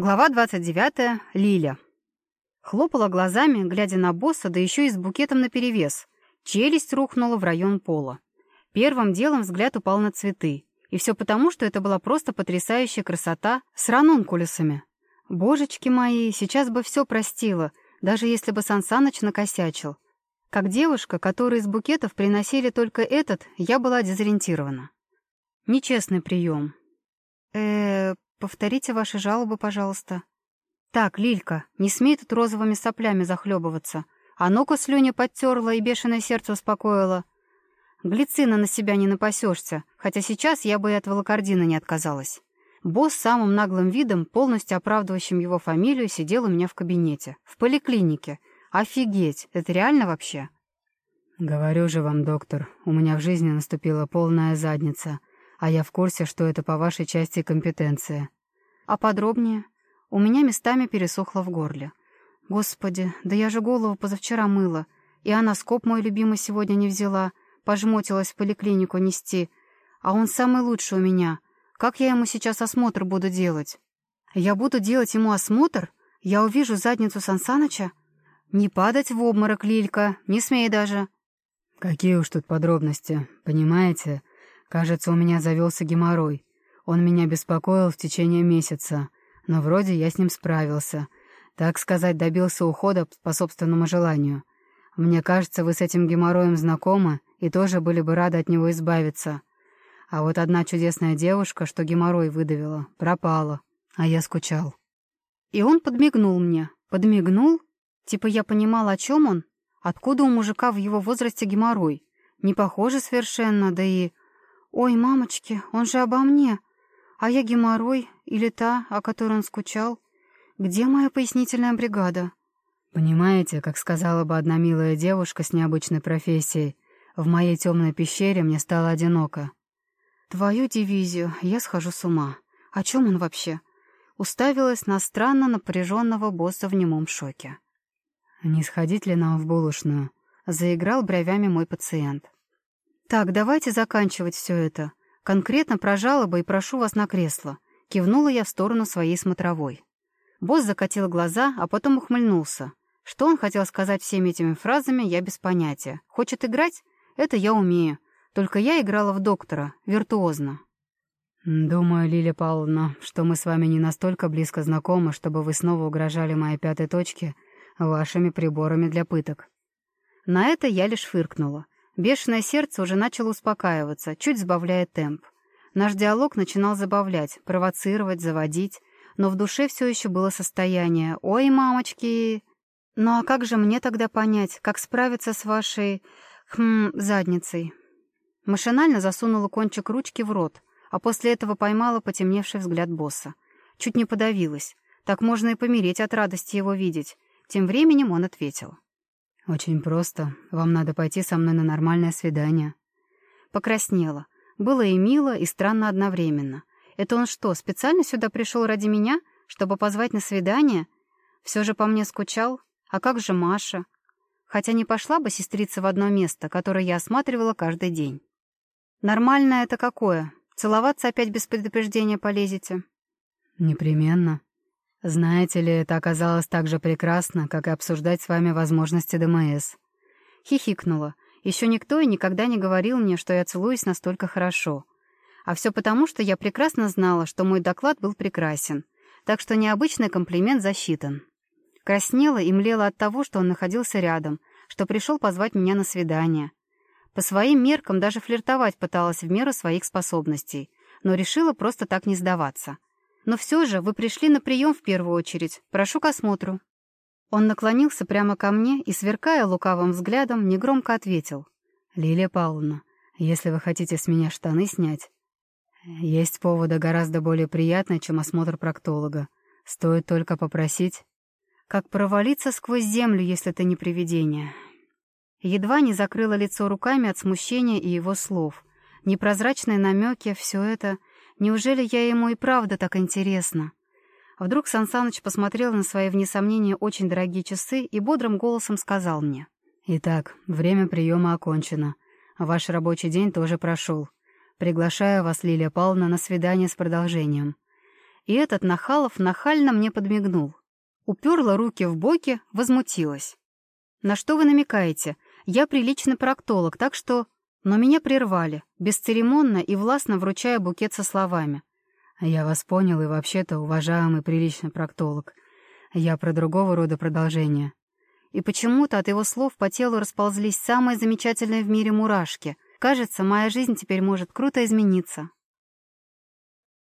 Глава 29. Лиля. Хлопала глазами, глядя на босса, да еще и с букетом наперевес. Челюсть рухнула в район пола. Первым делом взгляд упал на цветы. И все потому, что это была просто потрясающая красота с ранункулюсами. Божечки мои, сейчас бы все простила, даже если бы Сансаныч накосячил. Как девушка, которой из букетов приносили только этот, я была дезориентирована. Нечестный прием. -э повторите ваши жалобы, пожалуйста». «Так, Лилька, не смей тут розовыми соплями захлебываться. А ну-ка слюни подтерла и бешеное сердце успокоило. Глицина на себя не напасешься, хотя сейчас я бы и от волокордина не отказалась». Босс самым наглым видом, полностью оправдывающим его фамилию, сидел у меня в кабинете. В поликлинике. Офигеть, это реально вообще? «Говорю же вам, доктор, у меня в жизни наступила полная задница. А я в курсе, что это по вашей части компетенция. А подробнее? У меня местами пересохло в горле. Господи, да я же голову позавчера мыла. И аноскоп мой любимый сегодня не взяла. Пожмотилась в поликлинику нести. А он самый лучший у меня. Как я ему сейчас осмотр буду делать? Я буду делать ему осмотр? Я увижу задницу Сансаныча? Не падать в обморок, Лилька, не смей даже. Какие Кажется, у меня завелся геморрой. Он меня беспокоил в течение месяца, но вроде я с ним справился. Так сказать, добился ухода по собственному желанию. Мне кажется, вы с этим геморроем знакомы и тоже были бы рады от него избавиться. А вот одна чудесная девушка, что геморрой выдавила, пропала, а я скучал. И он подмигнул мне. Подмигнул? Типа я понимал, о чем он? Откуда у мужика в его возрасте геморрой? Не похоже совершенно, да и... «Ой, мамочки, он же обо мне. А я геморрой или та, о которой он скучал. Где моя пояснительная бригада?» «Понимаете, как сказала бы одна милая девушка с необычной профессией, в моей темной пещере мне стало одиноко». «Твою дивизию, я схожу с ума. О чем он вообще?» Уставилась на странно напряженного босса в немом шоке. «Не сходить ли нам в Так, давайте заканчивать все это. Конкретно про жалобы и прошу вас на кресло. Кивнула я в сторону своей смотровой. Босс закатил глаза, а потом ухмыльнулся. Что он хотел сказать всеми этими фразами, я без понятия. Хочет играть? Это я умею. Только я играла в доктора, виртуозно. «Думаю, Лилия Павловна, что мы с вами не настолько близко знакомы, чтобы вы снова угрожали моей пятой точке вашими приборами для пыток». На это я лишь фыркнула. Бешеное сердце уже начало успокаиваться, чуть сбавляя темп. Наш диалог начинал забавлять, провоцировать, заводить, но в душе все еще было состояние «Ой, мамочки!» «Ну а как же мне тогда понять, как справиться с вашей... хм... задницей?» Машинально засунула кончик ручки в рот, а после этого поймала потемневший взгляд босса. Чуть не подавилась. Так можно и помереть от радости его видеть. Тем временем он ответил. «Очень просто. Вам надо пойти со мной на нормальное свидание». Покраснела. Было и мило, и странно одновременно. Это он что, специально сюда пришел ради меня, чтобы позвать на свидание? Все же по мне скучал? А как же Маша? Хотя не пошла бы сестрица в одно место, которое я осматривала каждый день. Нормальное это какое? Целоваться опять без предупреждения полезете? Непременно. Знаете ли, это оказалось так же прекрасно, как и обсуждать с вами возможности ДМС. Хихикнула. Еще никто и никогда не говорил мне, что я целуюсь настолько хорошо. А все потому, что я прекрасно знала, что мой доклад был прекрасен. Так что необычный комплимент засчитан. Краснела и млела от того, что он находился рядом, что пришел позвать меня на свидание. По своим меркам даже флиртовать пыталась в меру своих способностей, но решила просто так не сдаваться. Но все же вы пришли на прием в первую очередь. Прошу к осмотру». Он наклонился прямо ко мне и, сверкая лукавым взглядом, негромко ответил. «Лилия Павловна, если вы хотите с меня штаны снять, есть поводы гораздо более приятные, чем осмотр проктолога. Стоит только попросить...» «Как провалиться сквозь землю, если ты не привидение?» Едва не закрыла лицо руками от смущения и его слов. Непрозрачные намеки, все это... Неужели я ему и правда так интересна? Вдруг Сан Саныч посмотрел на свои вне сомнения очень дорогие часы и бодрым голосом сказал мне. «Итак, время приема окончено. Ваш рабочий день тоже прошел. Приглашаю вас, Лилия Павловна, на свидание с продолжением». И этот Нахалов нахально мне подмигнул. Уперла руки в боки, возмутилась. «На что вы намекаете? Я приличный проктолог, так что...» Но меня прервали, бесцеремонно и властно вручая букет со словами. «Я вас понял и вообще-то уважаемый приличный проктолог. Я про другого рода продолжение». И почему-то от его слов по телу расползлись самые замечательные в мире мурашки. Кажется, моя жизнь теперь может круто измениться.